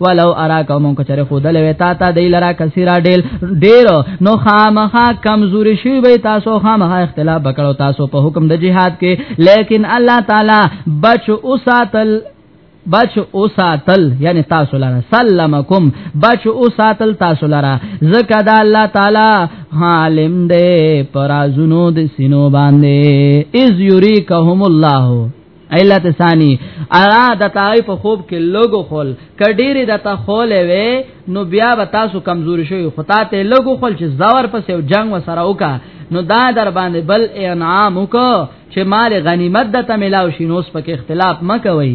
ولو اراکو مونږ چره خو دلوي تا ته دی لرا کثیره ډېر ډېر نو خامخا کمزوري شوی به تاسو خامخا اختلاف وکړو تاسو په حکم د جهاد کې لیکن الله تعالی بچ اوساتل بچ او ساتل یعنی تاسو لرا سلامکم بچ او ساتل تاسو لرا زکه دا الله تعالی عالم دې پرازونو د سينو باندې اذ یریکهم الله علت ثانی ارا د تای په خوب کې لوګو خول کډيري د تا خولې وې نو بیا به تاسو کمزوري شوی خطا ته لوګو خول چې زور پسې او جنگ وسره وکا نو دا در باندې بل انعام وکړه چې مال غنیمت د تملاو شي نو سپکه اختلاف مکوي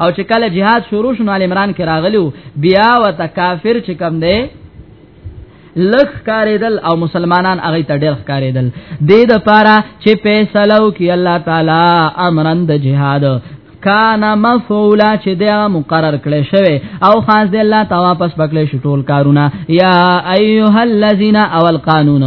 او چې کله jihad شروع شونه ال عمران کې راغلو بیا وت کافر چې کم دی لخ کاریدل او مسلمانان هغه ته ډېر کاریدل د دې لپاره چې فیصلو کې الله تعالی امرند جهاد کان مفعولا چې دا مقرر کړي شوی او خاص دی الله تعالی واپس پکړي شټول کارونه یا ایها الذین اول قانون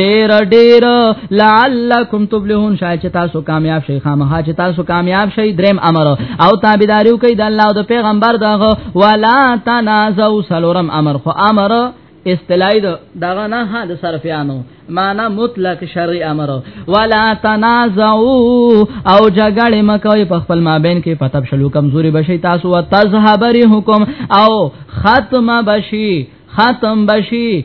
ډیر ډیر لعلکم تبلون شاید چې تاسو کامیاب شئ خامخا چې تاسو کامیاب شئ دریم امر او تابعداریو کوي د الله او د پیغمبر دغه ولا تنازعوا سلورم امر خو امر استلای دغه نه ها د صرفیانو معنا مطلق شرعي امر ولا تنازعوا او جګړه مکوئ په خپل مابین کې پتب شلو کمزوري بشي تاسو او تزهبري حکم او ختم بشي ختم بشي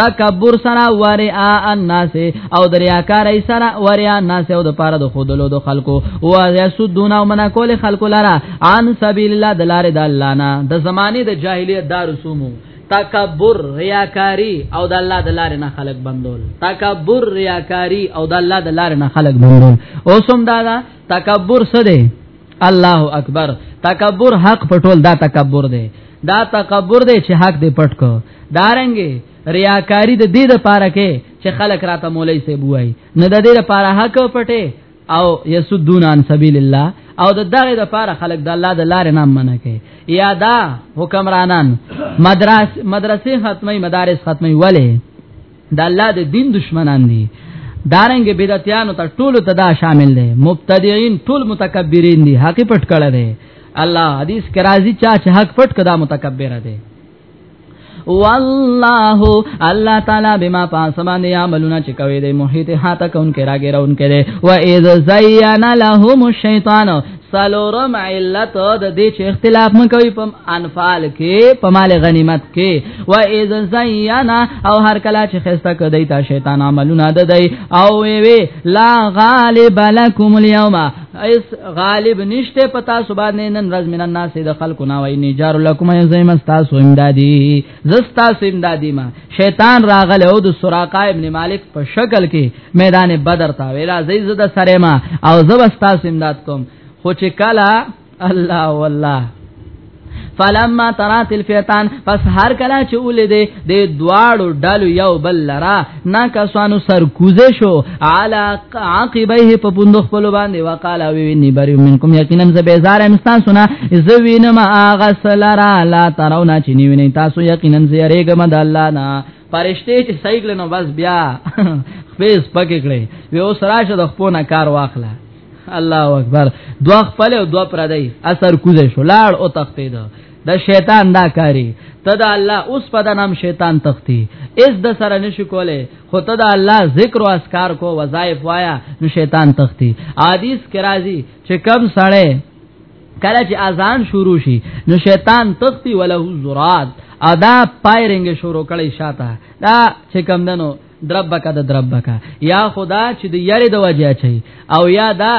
تکبر سره وریا الناس او دریاکارای سره وریا الناس او د پاره د خودلو د خلکو او یسدون او منا کول خلکو لره عن سبیل الله د لارې د الله نه د زمانه د جاهلیت دار سومو تکبر ریاکاری او د الله د لارې نه خلق بندول تکبر ریاکاری او د الله د لارې نه خلق بندول اوسم دا, دا تکبر څه دی الله اکبر تکبر حق پټول دا تکبر دی دا تکبر دی چې حق دې پټ کو دارنګي ریاکاری د دې لپاره کې چې خلک راته مولای سي بوای نه د دې لپاره حق پټه او یسدون عن سبیل الله او د دغه د پاره خلک د الله د لارې نام منه کوي یا دا حکمرانان مدرسې مدرسې ختمي مدارس ختمي ولی د الله د دین دشمنان دي دارنګ بدعتیانو ته ټول ته دا شامل دي مبتدعين ټول متکبرین دي حق پټ کړه دي الله حدیث کې راځي چا چې حق پټ کړه متکبر دي والله الله تعالی بما پاسمان یعملون چې کوي د محیط هاته کون کې راګرون کې و اذ زینا لهم الشیطان سالورم علت د دې چې اختلاف من کوي په انفال کې په مال غنیمت کې و اذ زینا او هر کله چې خسته کدی تا شیطان عملونه د دی او وی وی لا غالب لكم اليوم اس غالب نشته پتا سبحان نن رز من الناس د خلق نه وای نجار لكم یزم تاسو امدادی زستا سیم دادی ما شیطان راغله او د سراقه ابن مالک په شکل کې میدان بدر تا ویلا زی زده سره ما او زبستا سیم داد کوم خو چې کلا الله والله فلما ترات الفیتان پس هر کلا چې ولې دې د دواړو ډلو یو بل لرا نا کسانو سر کوزه شو علا عاقبه په پوند خپل باندې وقال او ویني بری منکم یقینا ز بیزار امستان سنا ز وینم اغه سلرا لا ترونه چې نیویني تاسو یقینا ز یریګم د الله نه پرشته چې سایګل نو بس بیا فیس پکې کړي وی اوس راشه د خپل کار واخله الله اکبر دوه خپل او دوه پردای اثر کوزه شو لاړ او تختید د شیطان دا کاری ته د الله اوس په د نام شیطان تختی اس د سره نشو کوله خو ته د الله ذکر او اسکار کو وظایف وایا نو شیطان تختی حدیث کې راځي چې کم سړی کله چې اذان شروع شي نو شیطان تختی وله زرات ادا پایرنګ شروع کړي شاته دا چې کم دنو دربک د دربک یا خدا چې د یری د وجه اچي او یا دا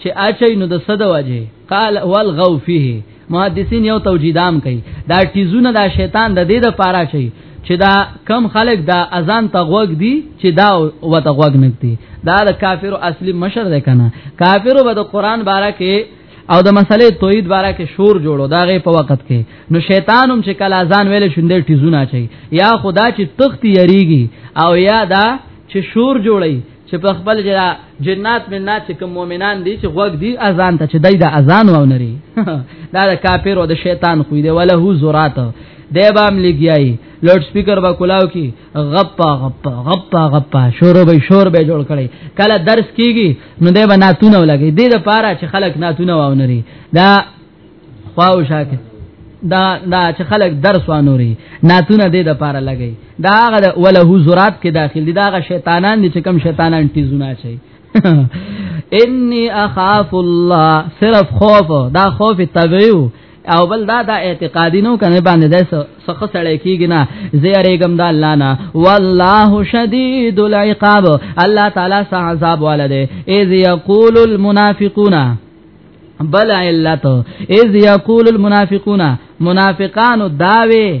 چې اچي نو د صد وجه قال والغو فيه محدثین یو توجیدام کوي دا تیزونه دا شیطان د دې د پاره چي چې دا کم خلک دا اذان ته غوګ دي چې دا وته غوګ نکدي دا د کافر اصلي مشر ده کنه کافر به د قران باره کې او د مسلې توحید باره کې شور جوړو داغه په وخت کې نو شیطان هم چې کله ځان ویل شوندې ټیزونه چي یا خدا چې تخت یریږي او یا دا چې شور جوړي چې په خپل جرا جنات منات چې کوم مؤمنان دي چې غوږ دي اذان ته چې دای د اذان و نری دا د کافر او د شیطان خو دی ولا هو زورات دی بام لګیای لوډ سپیکر با کلاو کی غپا غپا غپا غپا شور به شور به جوړ کړي کله درس کیږي نو دی به ناتونه ولګي دې د پاره چې خلک ناتونه واونري دا خواو شاکه دا دا چې خلک درس وانوري ناتونه دې د پاره لګي دا هغه وله زورات کې داخل دي دا هغه شیطانان دي چې کم شیطانان تیزونه چي انی اخاف الله صرف خوف دا خوف طبيعي او بل دا دا اعتقادی نو کنه باندې ده سخ سړی کیږي نه زیریګم د الله نه والله شدید العقاب الله تعالی سه عذاب والده اذ یقول المنافقون بل علت اذ یقول المنافقون منافقان داوی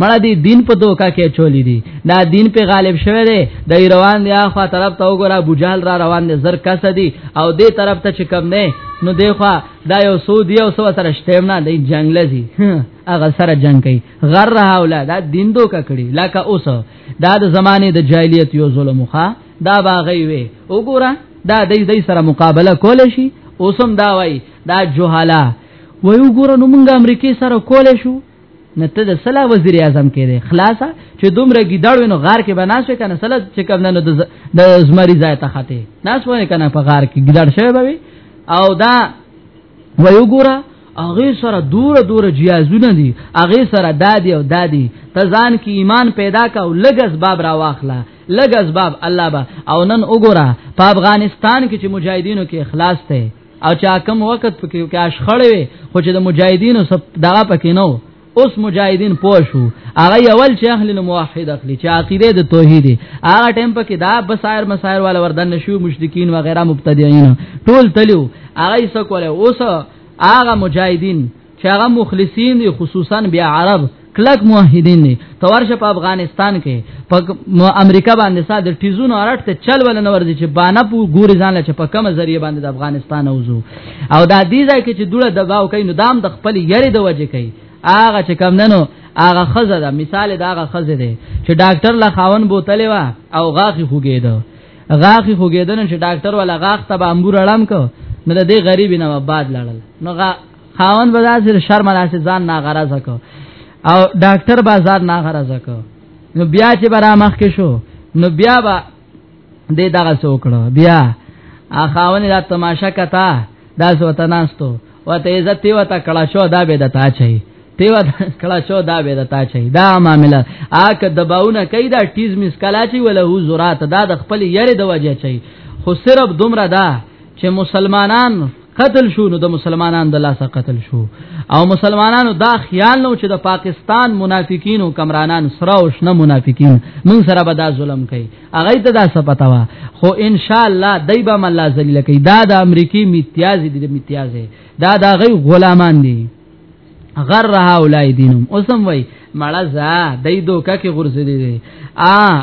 مړه دی دین په دوکا کې چولې دي دا دین په غالب شوه دی د روان دی اخوا طرف ته وګوره ابو جهل را روان دی زر کس دی او دې طرف ته چې کم نه نو دی خو دا یو سو دی او سو سره شتم نه دی جنگ لذي هغه سره جنگ کوي غر راه اولاد دا دین دوکا کړي لکه اوس دا د زمانه د جاهلیت یو ظلم خو دا باغی وي وګوره دا دې دې سره مقابله کول شي اوسم دا وای دا جوهالا وای وګوره نو موږ امریکای سره کول شو نه ته د سلا وزیر اعظم کې دی خلاصه چې دومره ګیدړو نو غار کې بناسه کنه سلا چې کوم نه د زمری ځای ته خاطه ناس ونه کنه په غار کې ګیدړ شوی به او دا ویوګورا اغه سره دور دور جیازونه دي اغه سره دادی او دادی ته ځان کې ایمان پیدا کا او لګز باب را واخلا لګز باب الله با او نن وګورا په افغانستان کې چې مجاهدینو کې اخلاص ته او چا کم وخت پکې کې اشخړې وي خو چې د مجاهدینو سب دا پکې نو اوس مجاهدین پوه شو هغه اول چې اهل الموحد اخلي چې عقیده د توحید هغه ټیم پکې دا بسایر مسایر والا وردن نشو مشرکین و غیره مبتدعين ټول تلو هغه څه کوله اوس هغه مجاهدین چې هغه مخلصین دي خصوصا بیا عرب کلک موحدین دي تورشه په افغانستان کې په امریکا باندې ساده ټیزونو ارټ ته چل ول نه ورځي چې بانه پو ګوري ځان لچ په کومه ذریعہ باندې د افغانستان اوزو او دا دې ځای کې چې دوړه دباو کوي نو دام د دا خپل یری د وجه کوي هغه چې کم ننو هغه خزه ده مثال دا هغه خزه ده چې ډاکټر لا خاون بوتلې وا او غاخي خوګېده غاخي خوګېدنه چې ډاکټر ولا غاخ ته بامبور اړم کو نو د دې غریب نه بعد لاړل نو خاون به داسې شرم لاسه ځان نه غرض کو او ډاکټر به ځان نه غرض کو نو بیا چې برا مخ کې شو نو بیا به دې دغه سوکړه بیا اخاون دا تماشا کتا دا سوته ناستو وته عزت تی وته کړه شو دا به دتا چي تی وته کړه شو دا به دتا چي دا معاملې آک دباونه کای دا ټیز مس کلا چي ولا هو زرات دا د خپل یری د وجه چي خو صرف دومره دا چې مسلمانان قتل شو نو د مسلمانانو د لاسه قتل شو او مسلمانانو دا خیال نو چې د پاکستان منافقین او کمرانان سره او شنه منافقین موږ سره به دا ظلم کوي هغه ته دا څه پتا وا خو ان شاء الله دایبه مله ذلیل کوي دا د امریکای میتیاز دي د میتیاز دا دا غي غلامان دي غر هؤلاء دینم اوسم وای مړه زا دای دوکه کې غرزه دي آ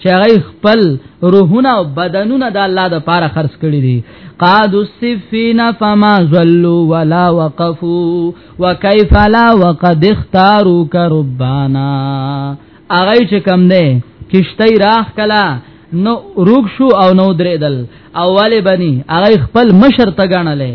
چې هغه خپل روحونه او بدنونه د الله د پاره خرج کړی دي قاد السفین فما ذلوا ولا وقفوا وكيف لا وقد اختاروا كربانا هغه چې کم نه کشته راخ کلا نو روک شو او نو درېدل اوله بني هغه خپل مشر تګانلې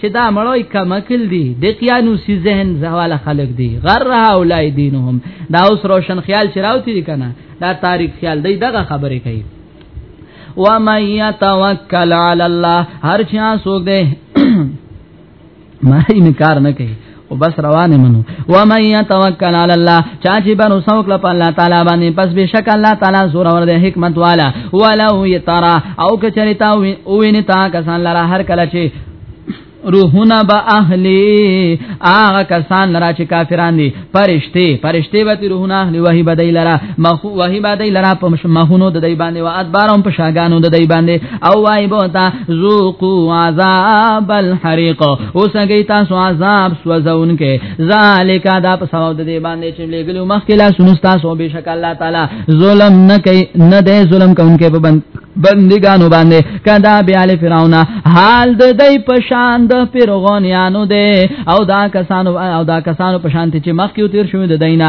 چې دا مړوي کمکل دي د قیانوسی ذهن زواله خلق دي غر هؤلاء دینهم دا اوس روشن خیال چراوتی دي کنه دا تاریخ خیال دی دغه خبره کوي و من يتوکل علی الله هر چا سوګ دے ما یې کار نه کوي او بس روانه منو و من يتوکل علی الله چا چې بنو سوک له الله تعالی باندې پس بشک الله تعالی زور ور ده حکمت والا ولو یترا او کچری تا ویني تا کسان لرا هر کله چې روحونه با اهلی آغا کسان لرا چې کافران دي پرشتي پرشتي به روحونه اهلی وحي بدای لرا مخو وحي بدای لرا په مخونو د دی باندې و ادبارم په شاګانو د دی باندې او وای بوتا ذوقوا عذاب الحريق اوسګی تاسو عذاب سوزون کې ذالک دا په سبب د دې باندې چې لګلو مخکې لا سونو تاسو به شک الله تعالی ظلم نه کوي نه دی ظلم کوونکې په بند بندګانو باندې کدا بیا له فرعون حال د دې پشان د فرعونانو دی او دا کسانو او دا کسانو پشان چې مخکې تیر شوی د دینه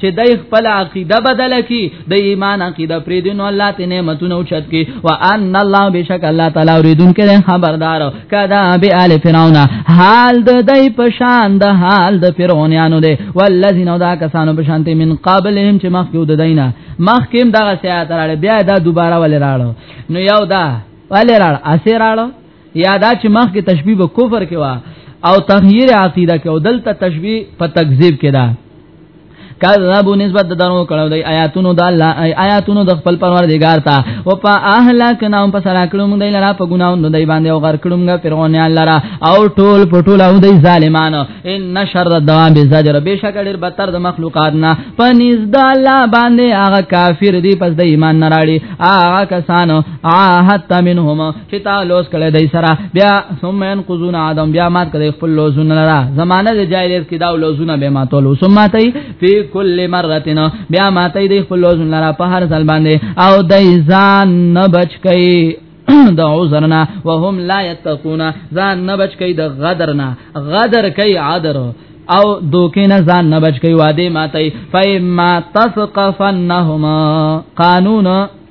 چې دای خپل عقیده بدل کی د ایمان عقیده پرې دین الله ته نعمتونه اوچت کی وان الله بشک الله تعالی اوریدون کړي خبردار کدا به آل فرعون حال د دای په شان د حال د فرعونانو دی والذین دا کسانو په شانته من قبلهم چې مخکې د دینه مخکې دغه سیات راړ بیا دا دوباره ولې راړ نو یو دا ولې راړ اسې راړ یا دا چې مخکې تشبیه کفر کې وا او تغییر عقیده کې او دلته تشبیه په تکذیب کې ده کذبوا نسبت د درو کړو د آیاتونو د الله آیاتونو د خپل پروردگار ته او په اهلکنا په سره کړو موږ دلاره په ګناو نو دای باندې او غر کړو موږ فرعون لاره او ټول پټول او د ظالمانو ان شر الدوام بزجر بشک ډیر بدتر د مخلوقات نه پنيز د الله باندې هغه کافر دی پس د ایمان نه راړي هغه کسانو عاهت منهم چې تا لوس کړه دای سره بیا ثم ينقذون ادم بیا مات کړي خپل لوزون لرا زمانه د جاهلیت کې دا لوزونه به ماتول ثم تای فی کل مرتين بیا مات دی خپل لوزون لرا په هر ځل باندې او دای ځان نه بچ کړي د عذرنا وهم لا يتقون ځان نه بچ کړي د غدرنا غدر کوي عذر او دوکې نه ځان نه بچ کړي واده ماتای فای ما تثقفنهما قانون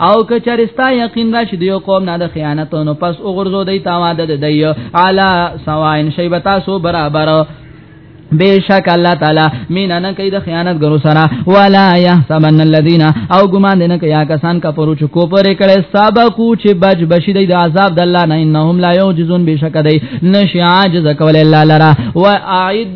او که چرستا یقین راشي د یو قوم نه د خیانت نو پس وګرځو دی تاواده د دی اعلی سواین شی بتا سو برابر بیشک الله تعالی مینا نه کوي د خیانت ګرو سره ولا يحسبن الذين او ګمان دینه کیا کسان کا پرو چ کو پر کړه سبقو چې بج بشید د عذاب د الله نه انهم لا یوجزون بیشک دی نشعاج زکول الله لرا و اعد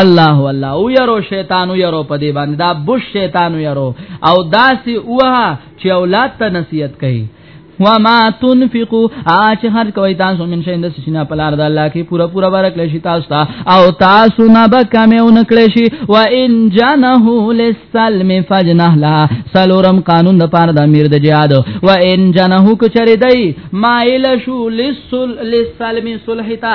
الله والله او يرو شیطان يرو په دې باندې دا بوش شیطان يرو او داسې اوه چې اولاد ته نصیحت کوي وما تنفقوا اچ هر کوي تاسو من شي د سینا په لار د الله کې پورا پورا برکل شي تاسو ته او تاسو نه به کمه اون کړی شي و ان جنه للسلم فجنه لا سلورم قانون د پاره د امیر د جهاد و ان جنه کو چری دی مایل شو للسل للسلم صلح تا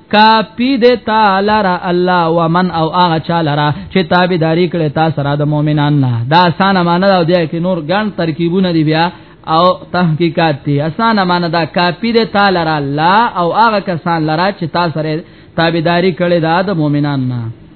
کافی دې تعالی را الله ومن او هغه چاله را چې تابعداري کړي تاسو را د مؤمنان نه دا اسانه معنی دا دی کې نور ګڼ ترکیبونه دی بیا او تحقیقات دی اسانه معنی دا کافی دې تعالی را الله او هغه کسان لرا چې تاسو را تابعداري کړي دا د مؤمنان نه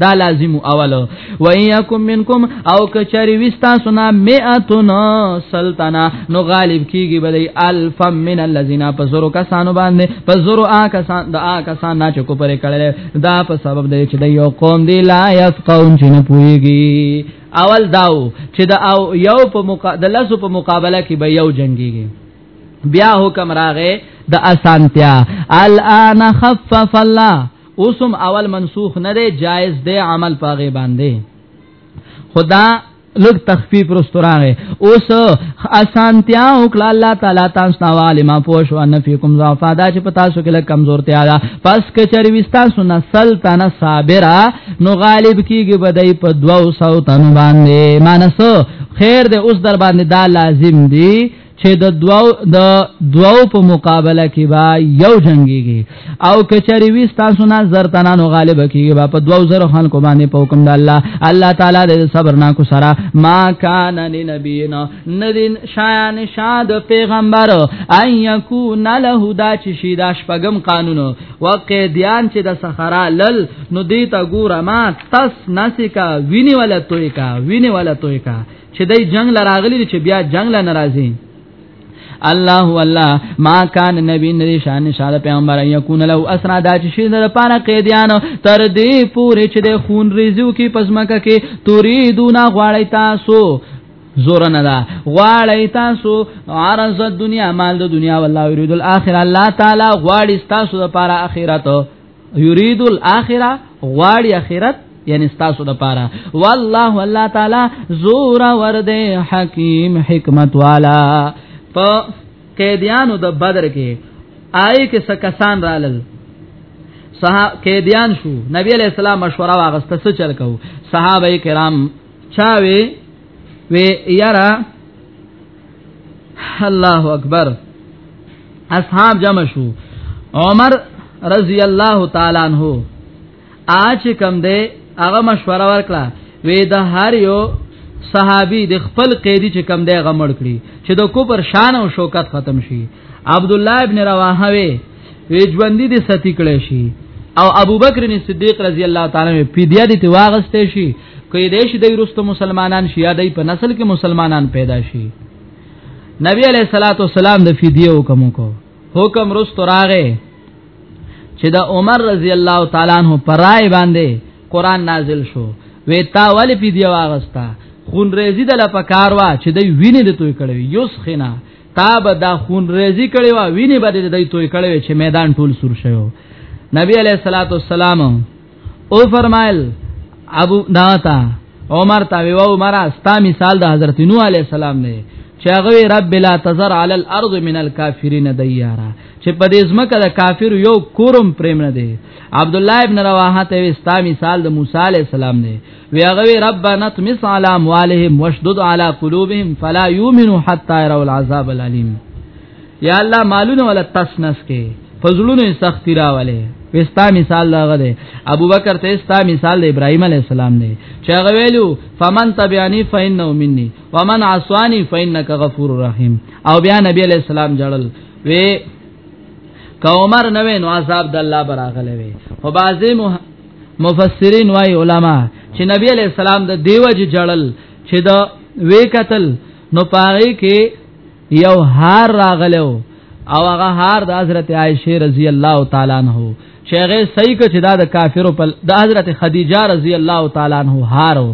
دا لازم اول و اياكم منکم او کچری وستا سنا مئتن سلطنا نو غالب کیږي بدی الف من الذين پزرو کسانو باندې پزرو آ کسان د آ کسان نه چکو پرې کړل دا په سبب دی چې د یو قوم دی لا يفقون چې نه پويږي اول داو چې دا او یو په مقا... د لاسو په مقابله کې به یو جنگيږي بیا حکم راغې د اسانتیا الان خفف الله اوسم اول منسوخ نه دی جائز دی عمل پاغه باندې خدا لګ تخفیف رستورانه اوس اسانتیا وکړه الله تعالی تاسو نه عالم پوښ او ان فیکم ضعف دا چې پتا شو کله کمزورتیا ده پس کچری وستا سن سلطنه صابره نو غالب کیږي بدای په 200 تن باندې مانسو خیر دې اوس در باندې دا لازم دی چې د دواو د دواو په مقابله کې با یو جنگيږي او کچری وی تاسو نه زر تنانو غالب کیږي با په دواو زر خلکو باندې په حکم د الله الله تعالی د صبر نا کو سره ما کان لنبینا ندین شایان شاد پیغمبر ان یکون له دا چې شي دا شپغم قانون وقیدیان چې د صحرا لل نو دیتا ګوره ما تس نسکا ویني ولا توي کا ویني ولا توي کا چې دای جنگ لراغلی چې بیا جنگ لا ناراضي الله والله ما کان نبی ندی شان شاد پیغمبر یکون لو اسرا دا چې شین در پاره قیدیان تر دې پورې چې د خون ریزو کې پزماکه کې توري دونا غواړی تاسو زور نه دا غواړی تاسو عرض دنیا مال د دنیا والله یرید الاخره الله تعالی غواړي تاسو لپاره اخرت یرید الاخره غواړي اخرت یعنی تاسو د پاره والله الله تعالی زور ورده حکیم حکمت والا په قیدیانو د بدر کې آی کې سکسان رالل صحابه قیدیان شو نبی علیہ السلام مشوره واغسته څه چل کو صحابه کرام چاوي وی یاره الله اکبر اصحاب جمع شو عمر رضی الله تعالی عنہ اچ کم دے هغه مشوره ورکړه وې د هر یو صحابي د خپل قیدی چې کم دی غمړ کړي چې د کوپر شان او شوکت ختم شي عبد الله ابن رواحه وی وی ژوندۍ دي ستی کړي شي او ابوبکر صدیق رضی الله تعالی عنہ پیډیا دي ته واغسته شي کوي دیش دی رستو مسلمانان شي یا دی په نسل کې مسلمانان پیدا شي نبی علیہ الصلوۃ والسلام د فدیه حکم کو حکم رست راغه چې د عمر رضی الله تعالی عنہ پرای باندې قران نازل شو وی تا ول فدیه واغستا خون ریزی د لپکار وا چې دی ویني د توې کړی یوس خنا تا به دا خون ریزی کړی وا ویني به د دی توې کړی چې میدان ټول سور شوی نبی علیہ الصلوۃ والسلام او فرمایل ابو داتا عمر تا وی او مرا ستا مثال د حضرت نوح علی السلام نه چې هغه رب لا تزر علی الارض من الکافرین دیارا چې په دې ځمکه د کافر یو کورم پریم نه دی عبد الله ابن رواحه ته وی ستا مثال د موسی علی السلام نه وی هغه ربنا تمس علی اموالهم واشدد علی قلوبهم فلا یؤمنوا حتى يروا العذاب الالم یا الله مالونه ولا تسنس کې فزړونه سختی راولې وستا مثال لاغه دی ابو بکر ته ستا مثال دی ابراهيم عليه السلام دی چې هغه ویلو فمن تبعني فإنه مني ومن عصاني فإنك غفور رحيم او بیا نبی عليه السلام جړل وی که عمر نه وینو عذاب د الله براغله وی او بعضی مفسرین وای علما چې نبی علی السلام د دیوج جړل چې دا وی قتل نو پاره کې یو هار راغلو او هغه هار د حضرت عائشه رضی الله تعالی عنها چې هغه صحیح کچ دا د کافرو په د حضرت خدیجه رضی الله تعالی عنها هارو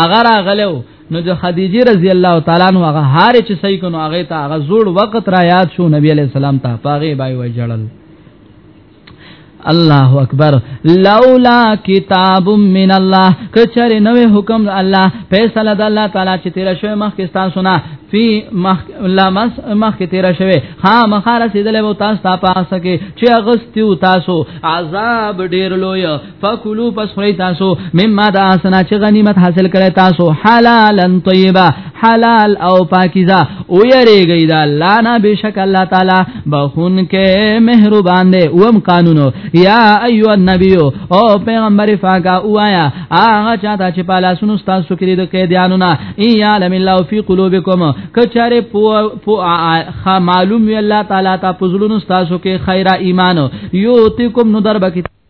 هغه راغلو نو د خدیجه رضی الله تعالی عنها هغه هار چې صحیح کنو هغه ته هغه زوړ وخت را یاد شو نبی علی السلام ته پاغه بای وای جړل الله اکبر لولا کتاب من الله کچره نوې حکم الله فیصله د الله تعالی چې تیر شوی مخ کې تاسو نه فی مخ لمس مخ کې تیر شوی ها مخاره سیدلې وو تاسو تاسو کې چې اغستیو تاسو عذاب ډیر لوی فکلوا پس خوري تاسو مما دا اسنا چې غنیمت حاصل کړي تاسو حلالا طیبا حلال او پاکیزه او یریږي دا الله نه بشک الله تعالی بخون کې مهربان دی اوم قانون یا ایو النبی او پیغمبر فاکا اوایا هغه چاته چې پالا سونو تاسو کې د قیدانو نه ای عالم الله فی قلوبکم کچاره پو پو معلوم وی الله تعالی تاسو زلون تاسو کې خیره ایمان یوتکم نو دربکې